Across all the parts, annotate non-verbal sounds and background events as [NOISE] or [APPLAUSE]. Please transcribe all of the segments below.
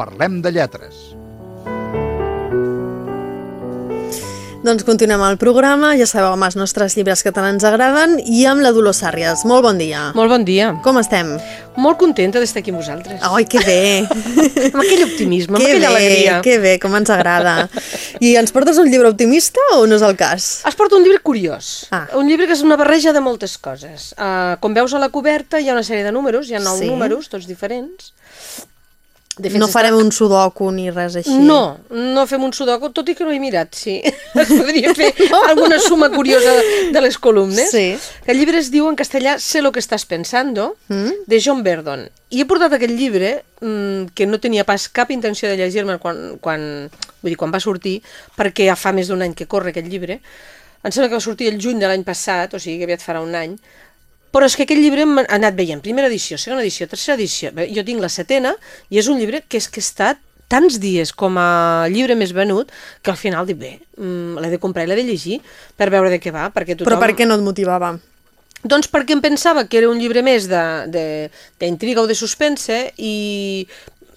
Parlem de Lletres. Doncs continuem el programa, ja sabeu, amb els nostres llibres que tant ens agraden i amb la Dolors Sàrries. Molt bon dia. Molt bon dia. Com estem? Molt contenta d'estar aquí amb vosaltres. Ai, que bé. [LAUGHS] amb aquell optimisme, amb que aquella bé, alegria. Que bé, com ens agrada. [LAUGHS] I ens portes un llibre optimista o no és el cas? Es porta un llibre curiós. Ah. Un llibre que és una barreja de moltes coses. Uh, com veus a la coberta hi ha una sèrie de números, hi ha nou Sí. números, tots diferents. De no està- farem un sudoku ni res així. No, no fem un sudoku, tot i que no he mirat, sí. [LAUGHS] Es podria fer alguna suma curiosa de les columnes. Sí. El llibre es diu en castellà Sé lo que estàs pensando, Mm. de John Verdon. I he portat aquest llibre, mm, que no tenia pas cap intenció de llegir-me quan, quan, vull dir, quan va sortir, perquè ja fa més d'un any que corre aquest llibre. Em sembla que va sortir el juny de l'any passat, o sigui que aviat farà un any, però és que aquest llibre hem anat veient primera edició, segona edició, tercera edició. Bé, Jo tinc la setena i és un llibre que és que ha estat tants dies com a llibre més venut que al final dic, bé, mm, l'he de comprar i l'he de llegir per veure de què va, perquè tothom... Però per què no et motivava? Doncs perquè em pensava que era un llibre més d'intriga o de suspense i,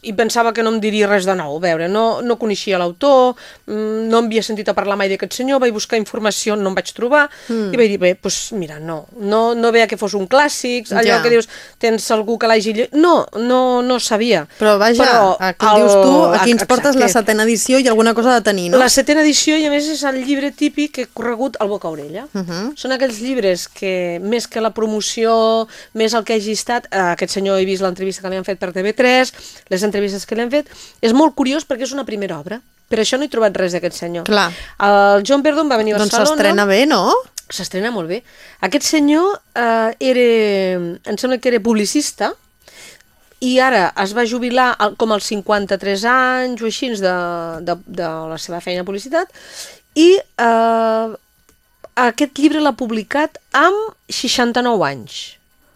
i pensava que no em diria res de nou. A veure, no, no coneixia l'autor, mm, no em havia sentit a parlar mai d'aquest senyor, vaig buscar informació, no em vaig trobar, mm. i vaig dir, bé, doncs mira, no, no, no veia que fos un clàssic, allò Ja. que dius, tens algú que l'hagi llegit... No, no, no sabia. Però vaja, Però aquí el... dius tu, aquí ens exacte. portes la setena edició i alguna cosa ha de tenir, no? La setena edició, i a més és el llibre típic que he corregut al boca a orella. Uh. -huh. Són aquells llibres que, més que la promoció, més el que hagi estat, eh, aquest senyor he vist l'entrevista que li han fet per TV3, les entrevistes que li han fet, és molt curiós perquè és una primera obra. Per això no he trobat res d'aquest senyor. Clar. El John Verdon va venir a Doncs Barcelona... s'estrena bé, no? S'estrena molt bé. Aquest senyor eh, era, em sembla que era publicista, i ara es va jubilar al- com als 53 anys o així de, de, de la seva feina de publicitat i eh, aquest llibre l'ha publicat amb 69 anys.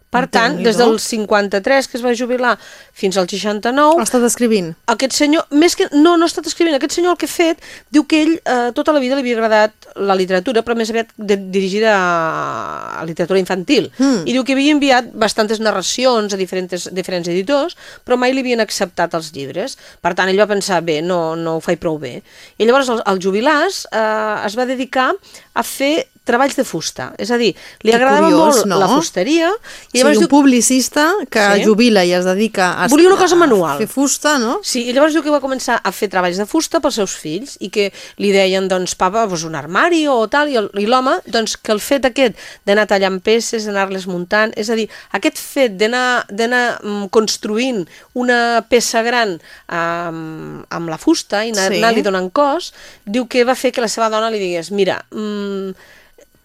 Per tant, des del 53 que es va jubilar fins al 69, Ha estat escrivint. aquest senyor, més que, no, no ha estat escrivint, aquest senyor el que ha fet, diu que ell eh, tota la vida li havia agradat la literatura, però més aviat de, dirigida a, a literatura infantil. Mm. I diu que havia enviat bastantes narracions a diferents, diferents editors, però mai li havien acceptat els llibres. Per tant, ell va pensar, bé, no, no ho faig prou bé. I llavors el, el jubilàs eh, es va dedicar a fer treballs de fusta. És a dir, li Que agradava curiós, molt no? la fusteria, I llavors un diu, publicista que Sí. jubila i es dedica a... Volia una cosa manual. Fer fusta, no? Sí, i llavors diu que va començar a fer treballs de fusta pels seus fills i que li deien, doncs, papa, doncs un armari o tal, i l'home, doncs, que el fet aquest d'anar tallant peces, d'anar-les muntant, és a dir, aquest fet d'anar mm, construint una peça gran amb, amb la fusta i anar- Sí. anar-li donant cos, diu que va fer que la seva dona li digués, mira, mm,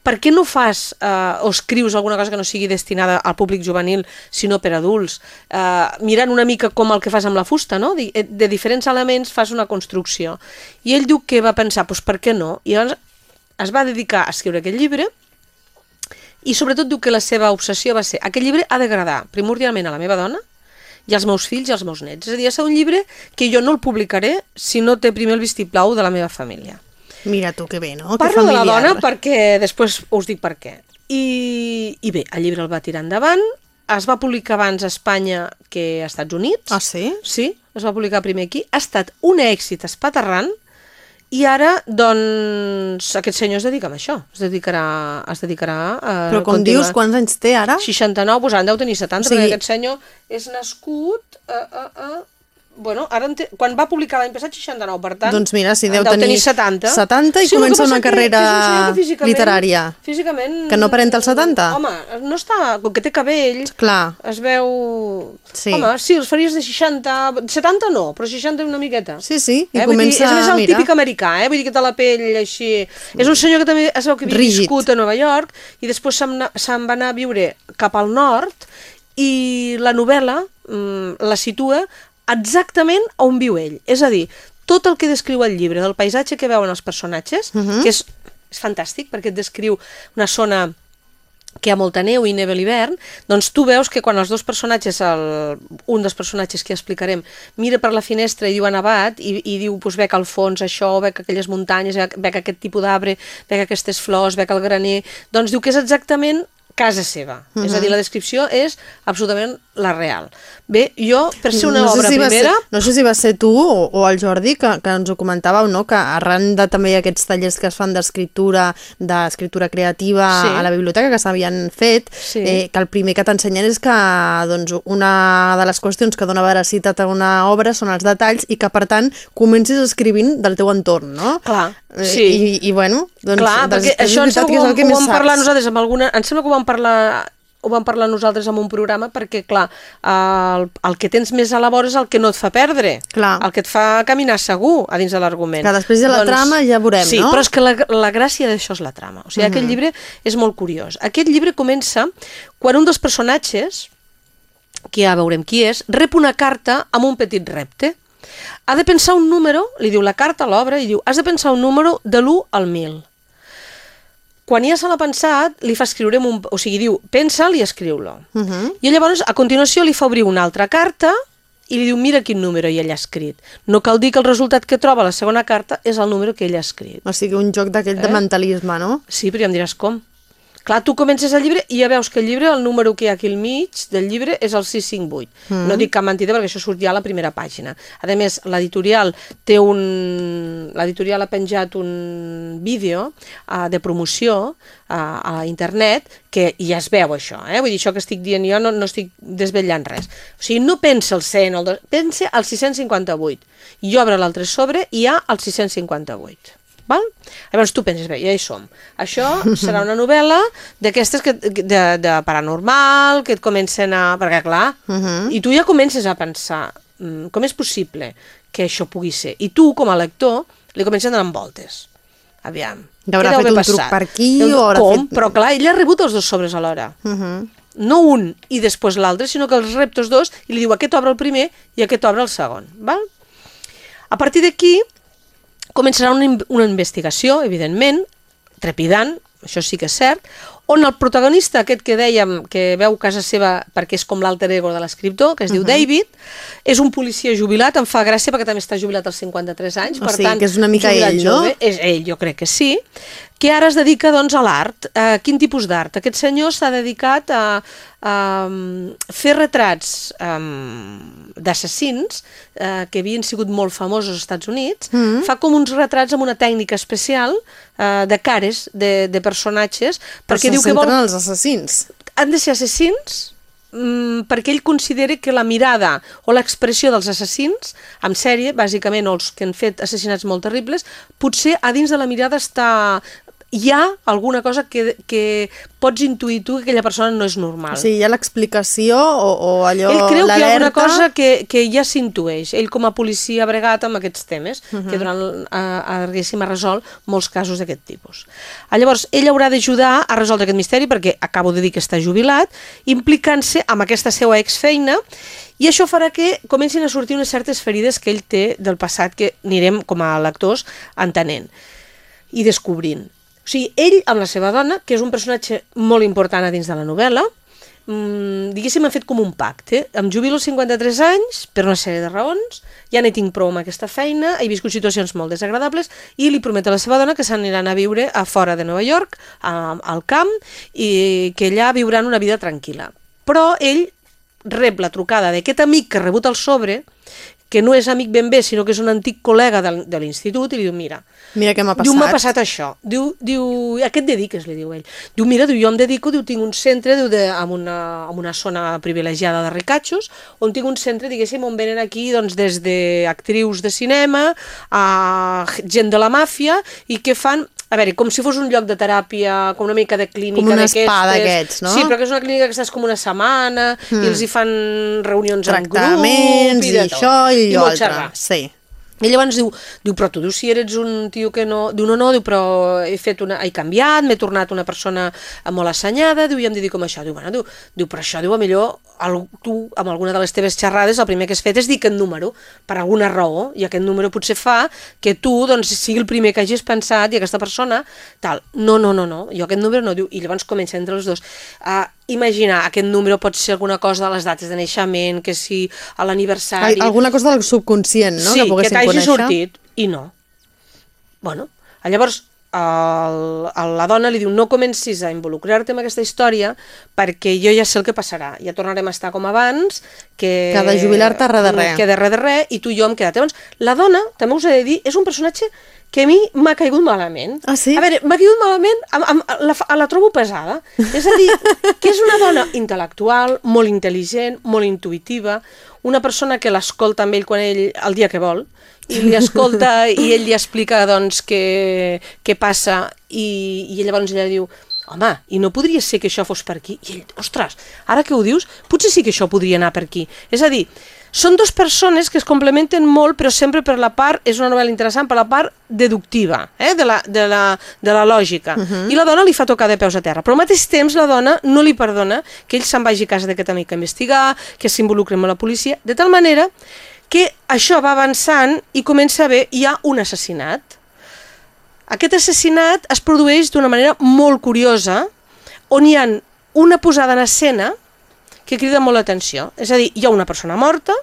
per què no fas eh, o escrius alguna cosa que no sigui destinada al públic juvenil, sinó per adults, eh, mirant una mica com el que fas amb la fusta, no? De, de diferents elements fas una construcció. I ell diu que va pensar, doncs per què no? I llavors es va dedicar a escriure aquest llibre i sobretot diu que la seva obsessió va ser aquest llibre ha d'agradar primordialment a la meva dona i als meus fills i als meus nets. És a dir, ser un llibre que jo no el publicaré si no té primer el vistiplau de la meva família. Mira tu, que bé, no? Parlo de la dona perquè després us dic per què. I, I bé, el llibre el va tirar endavant, es va publicar abans a Espanya que als Estats Units. Ah, sí? Sí, es va publicar primer aquí. Ha estat un èxit espaterrant i ara, doncs, aquest senyor es dedica a això. Es dedicarà, es dedicarà a Però com continuar. dius, quants anys té ara? 69, doncs ara en deu tenir 70, O sigui- perquè aquest senyor és nascut... Uh, uh, uh, bueno, ara té, quan va publicar l'any passat 69, per tant... Doncs mira, si en deu tenir 70. 70 i el que comença una carrera que físicament- literària. Físicament... Que no aparenta els 70? Home, no està... Com que té cabell... Clar. Es veu... Sí. Home, sí, els faries de 60... 70 no, però 60 una miqueta. Sí, sí, i eh? Vull dir, comença, és més el mira. típic americà, eh? Vull dir que té la pell així... És un senyor que també es veu que havia Rígid. viscut a Nova York i després se'n va anar a viure cap al nord i la novel·la mm, la situa exactament on viu ell. És a dir, tot el que descriu el llibre del paisatge que veuen els personatges, Mhm. que és, és fantàstic perquè et descriu una zona que hi ha molta neu i neve a l'hivern, doncs tu veus que quan els dos personatges, el, un dels personatges que ja explicarem, mira per la finestra i diu ha nevat i, i diu, doncs veig al fons això, veig aquelles muntanyes, veig aquest tipus d'arbre, veig aquestes flors, veig el graner, doncs diu que és exactament casa seva. Uh -huh. És a dir, la descripció és absolutament la real. Bé, jo, per ser una no sé obra si primera... Ser, no sé si va ser tu o, o el Jordi que, que ens ho comentàveu, no? que arran de també aquests tallers que es fan d'escriptura, d'escriptura creativa Sí. a la biblioteca que s'havien fet, Sí. eh, que el primer que t'ensenyen és que doncs, una de les qüestions que dona veracitat a una obra són els detalls i que, per tant, comencis escrivint del teu entorn, no? Clar, Eh, sí. I, i bueno, doncs, Clar, doncs, perquè això és ho, ho més vam parlar nosaltres amb alguna... Em sembla que ho vam parlar ho vam parlar nosaltres en un programa perquè, clar, el, el que tens més a la vora és el que no et fa perdre. Clar. El que et fa caminar segur a dins de l'argument. Que després de la trama ja veurem, sí, no? però és que la, la gràcia d'això és la trama. O sigui, aquest llibre és molt curiós. Aquest llibre comença quan un dels personatges, que ja veurem qui és, rep una carta amb un petit repte. Ha de pensar un número, li diu la carta a l'obra, i diu, has de pensar un número de l'1 al 1000. Quan ja se l'ha pensat, li fa escriure un... O sigui, diu, pensa-l i escriu-lo. Uh -huh. I llavors, a continuació, li fa obrir una altra carta i li diu, mira quin número ell ha escrit. No cal dir que el resultat que troba a la segona carta és el número que ell ha escrit. O sigui, un joc d'aquell de Eh? mentalisme, no? Sí, però ja em diràs com. Clar, tu comences el llibre i ja veus que el llibre, el número que hi ha aquí al mig del llibre és el 658. Mm. No dic cap mentida perquè això surt ja a la primera pàgina. A més, l'editorial té un... L'editorial ha penjat un vídeo uh, de promoció uh, a internet que ja es veu això, eh? Vull dir, això que estic dient jo no, no estic desvetllant res. O sigui, no pensa el 100, el 2, pensa el 658. I obre l'altre sobre i hi ha el 658. Val? Llavors tu penses, bé, ja hi som. Això serà una novel·la d'aquestes que- de, de paranormal, que et comencen a... Perquè, clar, uh -huh. i tu ja comences a pensar mm, com és possible que això pugui ser. I tu, com a lector, li comences a donar voltes. Aviam. Haurà fet un truc passat? per aquí, Deu- o haurà Com? fet- Però clar, ell ha rebut els dos sobres alhora. Uh -huh. No un i després l'altre, sinó que els rep tots dos i li diu aquest obre el primer i aquest obre el segon. Val? A partir d'aquí començarà una, una investigació, evidentment, trepidant, això sí que és cert, on el protagonista, aquest que dèiem que veu casa seva perquè és com l'alter ego de l'escriptor, que es diu David, és un policia jubilat, em fa gràcia perquè també està jubilat als 53 anys, O per sigui, tant, que és una mica ell, no? jove, és ell, jo crec que sí, que ara es dedica doncs, a l'art. Uh, quin tipus d'art? Aquest senyor s'ha dedicat a, a um, fer retrats um, d'assassins uh, que havien sigut molt famosos als Estats Units. Mm -hmm. Fa com uns retrats amb una tècnica especial uh, de cares de, de personatges perquè se diu que vol... en els assassins. han de ser assassins mm, perquè ell considera que la mirada o l'expressió dels assassins, en sèrie, bàsicament, els que han fet assassinats molt terribles, potser a dins de la mirada està hi ha alguna cosa que, que pots intuir tu que aquella persona no és normal. O sigui, hi ha l'explicació o, o allò, Ell creu que hi ha alguna cosa que, que ja s'intueix. Ell com a policia ha bregat amb aquests temes, uh -huh. que durant, ha, ha, diguéssim, ha resolt molts casos d'aquest tipus. Ah, Llavors, ell haurà d'ajudar a resoldre aquest misteri, perquè acabo de dir que està jubilat, implicant-se amb aquesta seva exfeina, i això farà que comencin a sortir unes certes ferides que ell té del passat que anirem, com a lectors, entenent i descobrint. O sigui, ell amb la seva dona, que és un personatge molt important a dins de la novel·la, mm, diguéssim, han fet com un pacte. Em jubilo als 53 anys, per una sèrie de raons, ja n'hi tinc prou amb aquesta feina, he viscut situacions molt desagradables, i li promet a la seva dona que s'aniran a viure a fora de Nova York, a, al camp, i que allà viuran una vida tranquil·la. Però ell rep la trucada d'aquest amic que ha rebut el sobre, que no és amic ben bé, sinó que és un antic col·lega de, de l'institut, i li diu, mira, Mira què m'ha passat. Diu, m'ha passat això. Diu, diu, a què et dediques, li diu ell. Diu, mira, diu, jo em dedico, diu, tinc un centre diu, de, en, una, en una zona privilegiada de ricatxos, on tinc un centre, diguéssim, on venen aquí doncs, des d'actrius de cinema a gent de la màfia i que fan a veure, com si fos un lloc de teràpia, com una mica de clínica Com un spa d'aquests, no? Sí, però que és una clínica que estàs com una setmana mm. i els hi fan reunions en grup i, tot. això i, I molt xerrar. Sí. I llavors diu, diu, però tu diu, si eres un tio que no... Diu, no, no, diu, però he fet una... he canviat, m'he tornat una persona molt assenyada, diu, i em dedico a això. Diu, bueno, diu, diu però això, diu, a millor el, tu, amb alguna de les teves xerrades, el primer que has fet és dir aquest número, per alguna raó, i aquest número potser fa que tu, doncs, sigui el primer que hagis pensat i aquesta persona, tal. No, no, no, no, jo aquest número no, diu, i llavors comença entre els dos a imaginar, aquest número pot ser alguna cosa de les dates de naixement, que si a l'aniversari... Alguna cosa del subconscient, no? Sí, que, poguéssim t'hagi sortit, i no. Bueno, llavors el, el, la dona li diu no comencis a involucrar-te en aquesta història perquè jo ja sé el que passarà, ja tornarem a estar com abans, que... Que de jubilar-te res de res. Que de res de res, i tu i jo hem quedat. Llavors, la dona, també us he de dir, és un personatge que a mi m'ha caigut malament. Ah, sí? A veure, m'ha caigut malament, amb, amb, la, la trobo pesada. És a dir, que és una dona intel·lectual, molt intel·ligent, molt intuïtiva, una persona que l'escolta amb ell quan ell, el dia que vol, i li escolta i ell li explica doncs què, què passa i, i llavors ella diu home, i no podria ser que això fos per aquí? I ell, ostres, ara que ho dius, potser sí que això podria anar per aquí. És a dir, són dues persones que es complementen molt, però sempre per la part, és una novel·la interessant, per la part deductiva, eh? de, la, de, la, de la lògica. Uh -huh. I la dona li fa tocar de peus a terra. Però al mateix temps la dona no li perdona que ell se'n vagi a casa d'aquest amic a investigar, que s'involucri amb la policia, de tal manera que això va avançant i comença a haver, hi ha un assassinat. Aquest assassinat es produeix d'una manera molt curiosa, on hi ha una posada en escena que crida molt l'atenció. És a dir, hi ha una persona morta,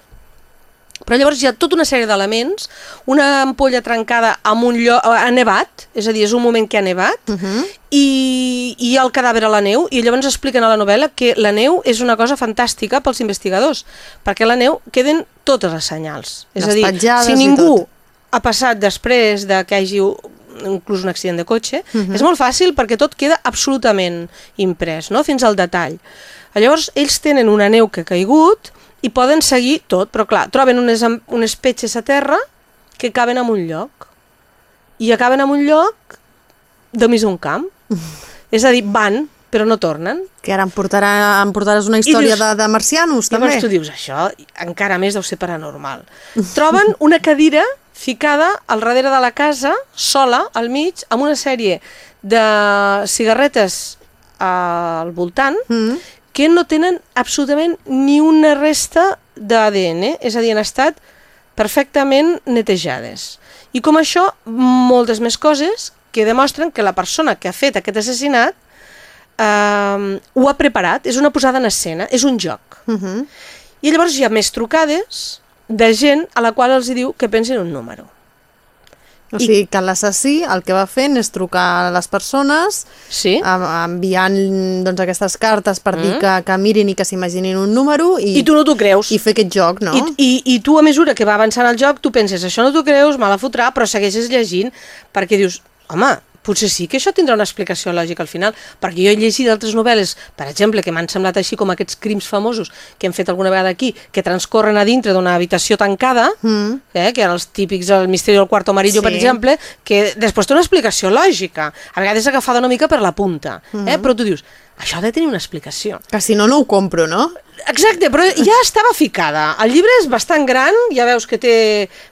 però llavors hi ha tota una sèrie d'elements, una ampolla trencada amb un lloc, ha nevat, és a dir, és un moment que ha nevat, uh -huh. i, i hi ha el cadàver a la neu, i llavors expliquen a la novel·la que la neu és una cosa fantàstica pels investigadors, perquè la neu queden totes les senyals. És les a dir, si ningú ha passat després de que hagi inclús un accident de cotxe, uh -huh. és molt fàcil perquè tot queda absolutament imprès, no? fins al detall. Llavors, ells tenen una neu que ha caigut, i poden seguir tot, però clar, troben unes, unes petxes a terra que acaben en un lloc i acaben en un lloc de mig d'un camp. És a dir, van, però no tornen. Que ara em, portarà, em portaràs una història dius, de, de marcianos, també. Llavors tu dius, això encara més deu ser paranormal. [LAUGHS] Troben una cadira ficada al darrere de la casa, sola, al mig, amb una sèrie de cigarretes al voltant, mm que no tenen absolutament ni una resta d'ADN, és a dir, han estat perfectament netejades. I com això, moltes més coses que demostren que la persona que ha fet aquest assassinat eh, ho ha preparat, és una posada en escena, és un joc. Uh -huh. I llavors hi ha més trucades de gent a la qual els diu que pensin un número. O sigui, que l'assassí el que va fent és trucar a les persones, sí. enviant doncs, aquestes cartes per mm. dir que, que mirin i que s'imaginin un número i, I tu no t'ho creus. I fer aquest joc, no? I, i, I tu, a mesura que va avançant el joc, tu penses, això no t'ho creus, me la fotrà, però segueixes llegint perquè dius, home, potser sí que això tindrà una explicació lògica al final, perquè jo he llegit altres novel·les, per exemple, que m'han semblat així com aquests crims famosos que hem fet alguna vegada aquí, que transcorren a dintre d'una habitació tancada, mm. eh, que eren els típics, el misteri del quarto amarillo, sí. per exemple, que després té una explicació lògica, a vegades agafada una mica per la punta, mm. eh, però tu dius, això ha de tenir una explicació. Que si no, no ho compro, no? Exacte, però ja estava ficada. El llibre és bastant gran, ja veus que té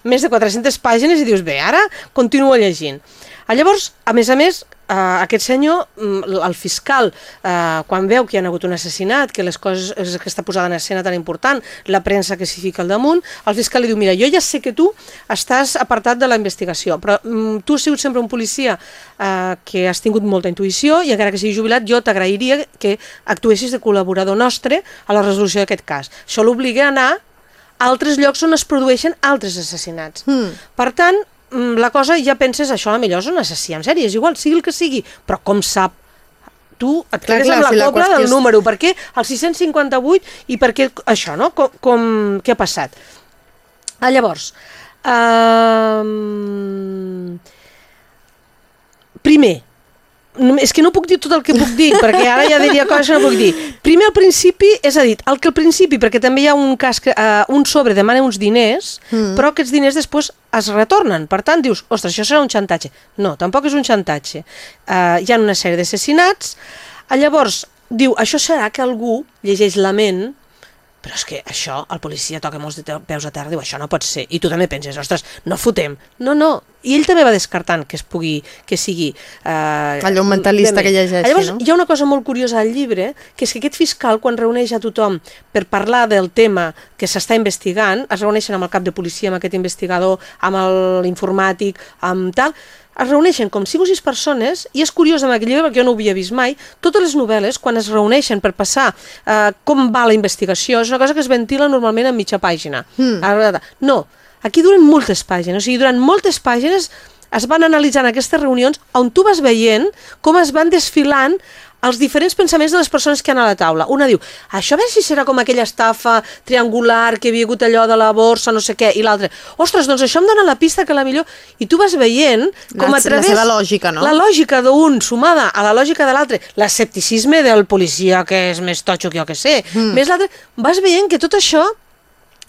més de 400 pàgines i dius, bé, ara continua llegint. Ah, llavors, a més a més, eh, aquest senyor, mm, el fiscal, eh, quan veu que hi ha hagut un assassinat, que les coses, aquesta posada en escena tan important, la premsa que s'hi fica al damunt, el fiscal li diu, mira, jo ja sé que tu estàs apartat de la investigació, però mm, tu has sigut sempre un policia eh, que has tingut molta intuïció i encara que sigui jubilat, jo t'agrairia que actuessis de col·laborador nostre a la resolució d'aquest cas. Això l'obliga a anar a altres llocs on es produeixen altres assassinats. Mm. Per tant, la cosa ja penses, això a millor és un assassí en sèrie, és igual, sigui el que sigui, però com sap tu et clar, quedes clar, amb la si cobla la del és... número, per què el 658 i per què això, no? Com, com què ha passat? Ah, llavors, uh, primer, és que no puc dir tot el que puc dir, perquè ara ja diria coses que no puc dir. Primer, al principi, és a dir, el que al principi, perquè també hi ha un cas que uh, un sobre demana uns diners, mm. però aquests diners després es retornen. Per tant, dius, ostres, això serà un xantatge. No, tampoc és un xantatge. Uh, hi ha una sèrie d'assassinats, llavors diu, això serà que algú llegeix la ment però és que això, el policia toca molts de peus a terra, diu, això no pot ser, i tu també penses, ostres, no fotem. No, no, i ell també va descartant que es pugui, que sigui... Eh, Allò mentalista que llegeixi, Llavors, no? hi ha una cosa molt curiosa al llibre, que és que aquest fiscal, quan reuneix a tothom per parlar del tema que s'està investigant, es reuneixen amb el cap de policia, amb aquest investigador, amb l'informàtic, amb tal, es reuneixen com 5 o 6 persones, i és curiós amb aquell llibre perquè jo no ho havia vist mai, totes les novel·les, quan es reuneixen per passar eh, com va la investigació, és una cosa que es ventila normalment en mitja pàgina. Mm. No, aquí duren moltes pàgines, o sigui, durant moltes pàgines es van analitzant aquestes reunions on tu vas veient com es van desfilant els diferents pensaments de les persones que han a la taula. Una diu, això a veure si serà com aquella estafa triangular que havia hagut allò de la borsa, no sé què, i l'altre, ostres, doncs això em dona la pista que la millor... I tu vas veient com La- a través... la seva lògica, no? La lògica d'un sumada a la lògica de l'altre, l'escepticisme del policia que és més totxo que jo que sé, mm. més l'altre, vas veient que tot això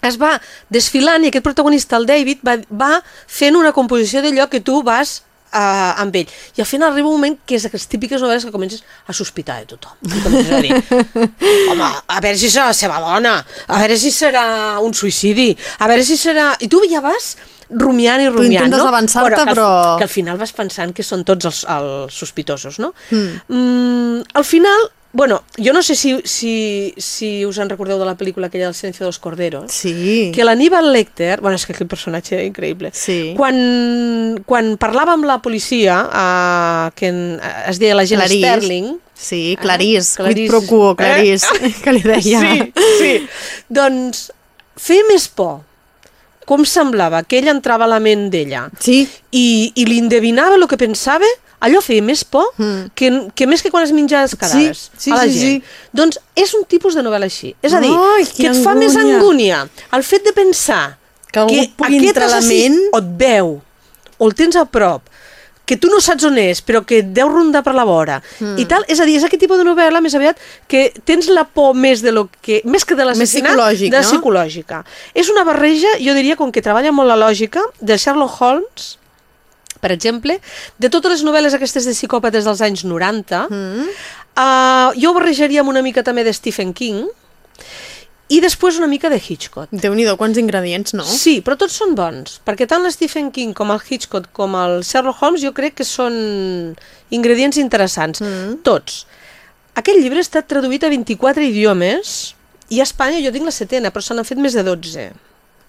es va desfilant i aquest protagonista, el David, va, va fent una composició d'allò que tu vas uh, amb ell. I al final arriba un moment que és aquestes típiques novel·les que comences a sospitar de tothom. I comences a dir, [LAUGHS] home, a veure si serà la seva dona, a veure si serà un suïcidi, a veure si serà... I tu ja vas rumiant i rumiant, intentes no? avançar-te, que al- però- Que al final vas pensant que són tots els, els sospitosos, no? Mm. Mm, al final, bueno, jo no sé si, si, si us en recordeu de la pel·lícula aquella del Silencio dels Corderos, Sí. que l'Aníbal Lecter, bueno, és que aquell personatge era increïble, Sí. quan, quan parlava amb la policia, uh, que en, es deia la gent Clarís. Sterling, Sí, Clarís, Ah, quid pro quo, Clarís, Eh? [LAUGHS] que li deia. Sí, sí. doncs feia més por com semblava que ell entrava a la ment d'ella Sí, i, i li endevinava el que pensava, allò feia més por Mm. que, que més que quan es menjava els cadàvers sí, a la sí, gent. Doncs és un tipus de novel·la així. És a dir, Ai, que et fa més angúnia. angúnia el fet de pensar Que pugui aquest la assassí ment. o et veu, o el tens a prop, que tu no saps on és, però que et deu rondar per la vora, mm. i tal, és a dir, és aquest tipus de novel·la més aviat que tens la por més de lo que, més que de l'assassinat, de no? psicològica. És una barreja, jo diria, com que treballa molt la lògica, de Sherlock Holmes, per exemple, de totes les novel·les aquestes de psicòpates dels anys 90, mm. uh, jo ho barrejaria amb una mica també de Stephen King, i després una mica de Hitchcock. déu nhi quants ingredients, no? Sí, però tots són bons, perquè tant l'Stephen King com el Hitchcock com el Sherlock Holmes jo crec que són ingredients interessants, mm. tots. Aquest llibre ha estat traduït a 24 idiomes i a Espanya jo tinc la setena, però se n'han fet més de 12.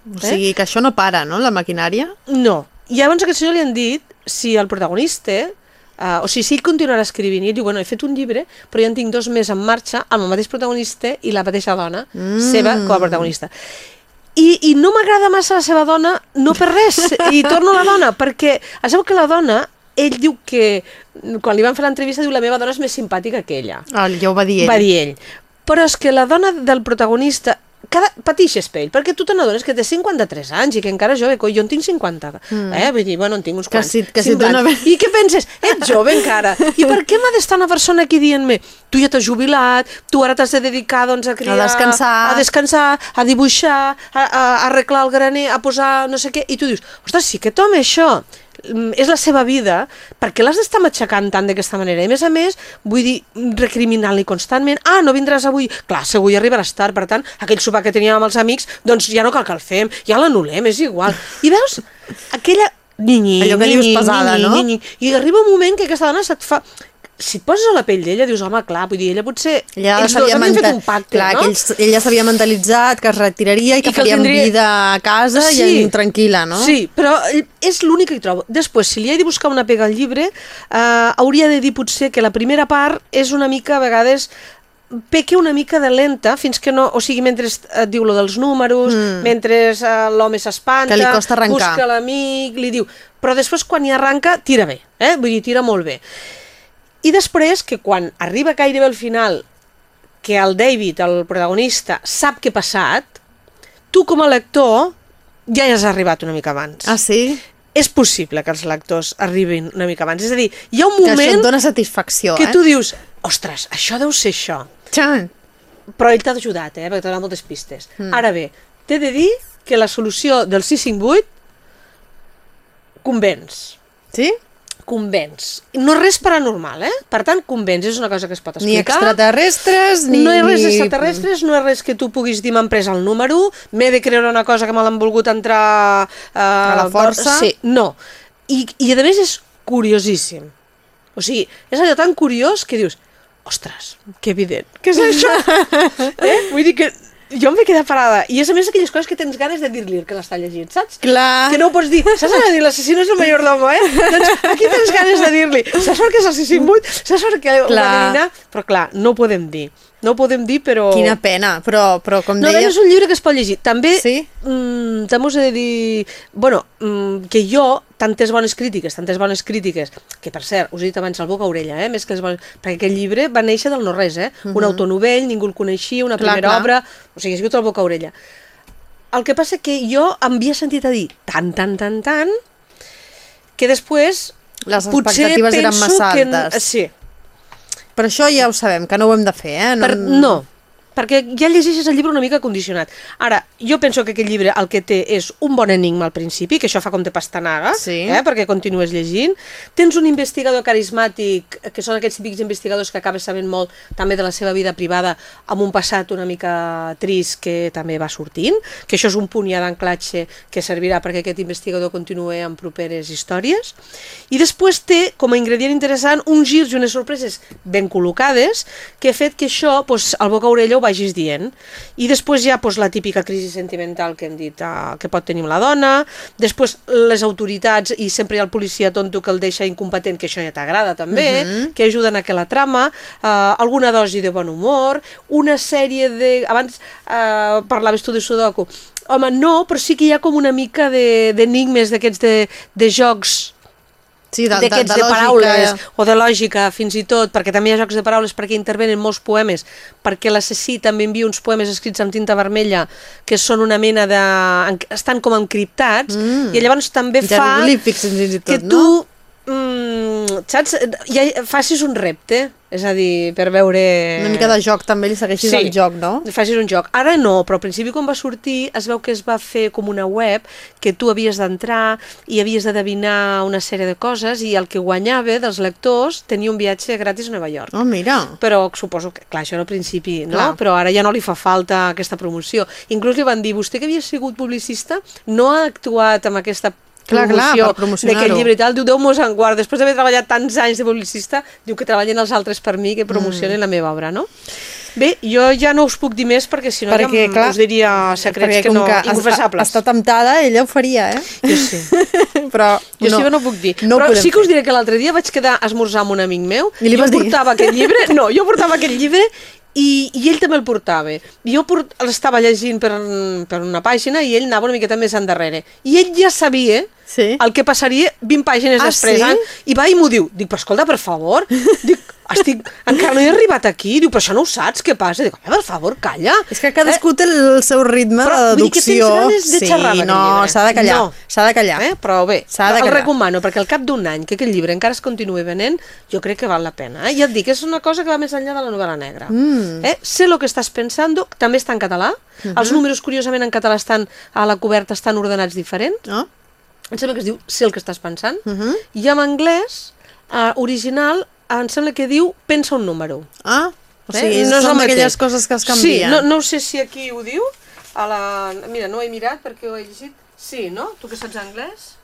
O sigui, que això no para, no?, la maquinària. No. I llavors aquest senyor li han dit si el protagonista, uh, o sigui, si ell continuarà escrivint, i ell diu, bueno, he fet un llibre, però ja en tinc dos més en marxa amb el mateix protagonista i la mateixa dona, mm. seva com a protagonista. I, i no m'agrada massa la seva dona, no per res, i torno a la dona, perquè es veu que la dona, ell diu que, quan li van fer l'entrevista, diu la meva dona és més simpàtica que ella. Ah, ja ho va dir ell. Va dir ell. Però és que la dona del protagonista cada, patixes per ell, perquè tu te n'adones que té 53 anys i que encara és jove, coi, jo en tinc 50. Mm. Eh? Vull dir, bueno, en tinc uns Que quants. si- que si tu 50. no I què penses? Ets [LAUGHS] jove encara. I per què m'ha d'estar una persona aquí dient-me tu ja t'has jubilat, tu ara t'has de dedicar doncs, a criar... descansar. A descansar, a dibuixar, a, a, a arreglar el graner, a posar no sé què. I tu dius, ostres, sí que tome això és la seva vida, perquè l'has d'estar matxacant tant d'aquesta manera? I a més a més, vull dir, recriminant-li constantment, ah, no vindràs avui, clar, segur ja arribaràs tard, per tant, aquell sopar que teníem amb els amics, doncs ja no cal que el fem, ja l'anul·lem, és igual. I veus, aquella... Nyi, Allò que dius pesada, no? I arriba un moment que aquesta dona se't fa si et poses a la pell d'ella, dius, home, clar, vull dir, ella potser... Ella ells dos s'havia havien fet menta- un pacte, Clar, no? que ells, ella s'havia mentalitzat que es retiraria i que, I que el farien tindria- vida a casa Sí. i tranquil·la, no? Sí, però és l'únic que hi trobo. Després, si li he de buscar una pega al llibre, eh, hauria de dir potser que la primera part és una mica, a vegades, peque una mica de lenta fins que no, o sigui, mentre et diu lo dels números, mm. mentre eh, l'home s'espanta, Que li costa arrencar. busca l'amic, li diu... Però després quan hi arranca, tira bé, eh? vull dir, tira molt bé. I després, que quan arriba gairebé al final, que el David, el protagonista, sap què ha passat, tu com a lector ja hi has arribat una mica abans. Ah, sí? És possible que els lectors arribin una mica abans. És a dir, hi ha un Que això et moment dona satisfacció, que eh? tu dius, ostres, això deu ser això. Txan. Però ell t'ha ajudat, eh? perquè t'ha donat moltes pistes. Mm. Ara bé, t'he de dir que la solució del 658 convenç. Sí? Convenç. No res paranormal, eh? Per tant, convenç, és una cosa que es pot Ni explicar. extraterrestres, ni... No és res ni- extraterrestres, no és res que tu puguis dir m'han pres el número, m'he de creure una cosa que me l'han volgut entrar... Eh, A la força. Sí, no. I, I a més és curiosíssim. O sigui, és allò tan curiós que dius, ostres, que evident, què és això? [LAUGHS] eh? Vull dir que jo em vaig quedar parada. I és a més aquelles coses que tens ganes de dir-li el que l'està llegint, saps? Clar. Que no ho pots dir, saps ara dir l'assassí no és el mayordomo, eh? doncs aquí tens ganes de dir-li, saps per què és el 658? Saps per què Clar. adivinar? Però clar, no ho podem dir. No ho podem dir, però... Quina pena, però, però com No, deia... és un llibre que es pot llegir. També, Sí? mm, també us he de dir... Bueno, mm, que jo tantes bones crítiques, tantes bones crítiques, que per cert, us he dit abans el boca orella, eh? més que les bones, perquè aquest llibre va néixer del no-res, eh? Uh -huh. un autor novell, ningú el coneixia, una Clar, primera clar. obra, o sigui, ha sigut el boca orella. El que passa que jo em havia sentit a dir tant, tant, tant, tant, que després Les expectatives eren massa que... altes. Sí, Però això ja ho sabem, que no ho hem de fer, eh? per, no, perquè ja llegeixes el llibre una mica condicionat. Ara, jo penso que aquest llibre el que té és un bon enigma al principi, que això fa com de pastanaga, Sí. eh, perquè continues llegint. Tens un investigador carismàtic, que són aquests típics investigadors que acabes sabent molt també de la seva vida privada, amb un passat una mica trist que també va sortint, que això és un punt ja d'anclatge que servirà perquè aquest investigador continuï amb properes històries. I després té, com a ingredient interessant, uns girs i unes sorpreses ben col·locades que ha fet que això, doncs, al boca orella ho vagis dient. I després ja doncs, la típica crisi sentimental que hem dit eh, que pot tenir la dona, després les autoritats i sempre hi ha el policia tonto que el deixa incompetent, que això ja t'agrada també, que ajuden a que la trama, eh, alguna dosi de bon humor, una sèrie de... Abans eh, parlaves tu de Sudoku. Home, no, però sí que hi ha com una mica de- d'enigmes d'aquests de, de jocs Sí, de, de, d'aquests de, de, lògica, paraules o de lògica fins i tot, perquè també hi ha jocs de paraules perquè intervenen molts poemes, perquè l'assassí també envia uns poemes escrits amb tinta vermella que són una mena de... estan com encriptats mm. i llavors també fa Jeroglífics, fins i tot, que tu mm, saps, ja facis un repte, és a dir, per veure... Una mica de joc, també li segueixis el joc, no? Facis un joc. Ara no, però al principi quan va sortir es veu que es va fer com una web que tu havies d'entrar i havies d'endevinar una sèrie de coses i el que guanyava dels lectors tenia un viatge gratis a Nova York. Oh, mira. Però suposo que, clar, això era al principi, no? Clar. Però ara ja no li fa falta aquesta promoció. Inclús li van dir, vostè que havia sigut publicista, no ha actuat amb aquesta Clar, promoció promocionar-ho. d'aquest llibre i tal, diu, Déu mos en guard, després d'haver treballat tants anys de publicista, diu que treballen els altres per mi, que promocionen Mm. la meva obra, no? Bé, jo ja no us puc dir més perquè si no Perquè, ja clar, us diria secrets Perquè que no, que està, inconfessables. està temptada, ella ho faria, eh? Jo sí. [LAUGHS] Però Jo no, sí que no puc dir. No Però sí que us diré que l'altre dia vaig quedar a esmorzar amb un amic meu. I li jo vas dir? portava aquest llibre, [LAUGHS] no, jo portava aquest llibre i, i ell també el portava. Jo port, l'estava llegint per, per una pàgina i ell anava una miqueta més endarrere. I ell ja sabia Sí. el que passaria 20 pàgines Ah, després. sí? eh? I va i m'ho diu. Dic, però escolta, per favor. Dic, estic, encara no he arribat aquí. Diu, però això no ho saps, què passa? Dic, per favor, calla. És que cadascú té el seu ritme Però, de deducció. ganes de sí, xerrar no, llibre. s'ha de callar, No. s'ha de callar. Eh? Però bé, de el recomano, perquè al cap d'un any que aquest llibre encara es continuï venent, jo crec que val la pena. Eh? Ja et dic, és una cosa que va més enllà de la novel·la negra. Mm. Eh? Sé lo que estàs pensando, també està en català. Uh Mhm. -huh. Els números, curiosament, en català estan a la coberta estan ordenats diferents. No? Em sembla que es diu Sé el que estàs pensant. Uh Mhm. -huh. I en anglès, eh, original, em sembla que diu Pensa un número. Ah, o Eh? sigui, No és són d'aquelles mateix. coses que es Sí, canvien. no, no sé si aquí ho diu. A la... Mira, no ho he mirat perquè ho he llegit. Sí, no? Tu que saps anglès?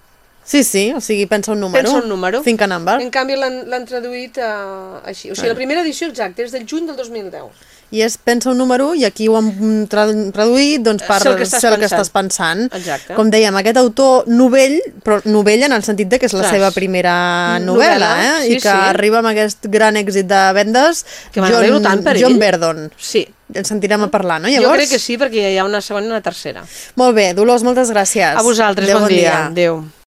sí, sí, o sigui, pensa un número. Pensa un número. Think a number. En canvi l'han traduït uh, així. O sigui, la primera edició exacta és del juny del 2010. I és pensa un número i aquí ho tra traduït doncs, per Sé el que estàs ser el que estàs pensant. Exacte. Com dèiem, aquest autor novell, però novell en el sentit de que és la Clar. seva primera novel·la, Novel·la, eh? sí, I que sí. arriba amb aquest gran èxit de vendes Que m'alegro tant per John ell. Verdon. Sí. El sentirem a parlar, no? Jo Llavors, crec que sí, perquè hi ha una segona i una tercera. Molt bé, Dolors, moltes gràcies. A vosaltres, Adéu, bon dia. Adéu.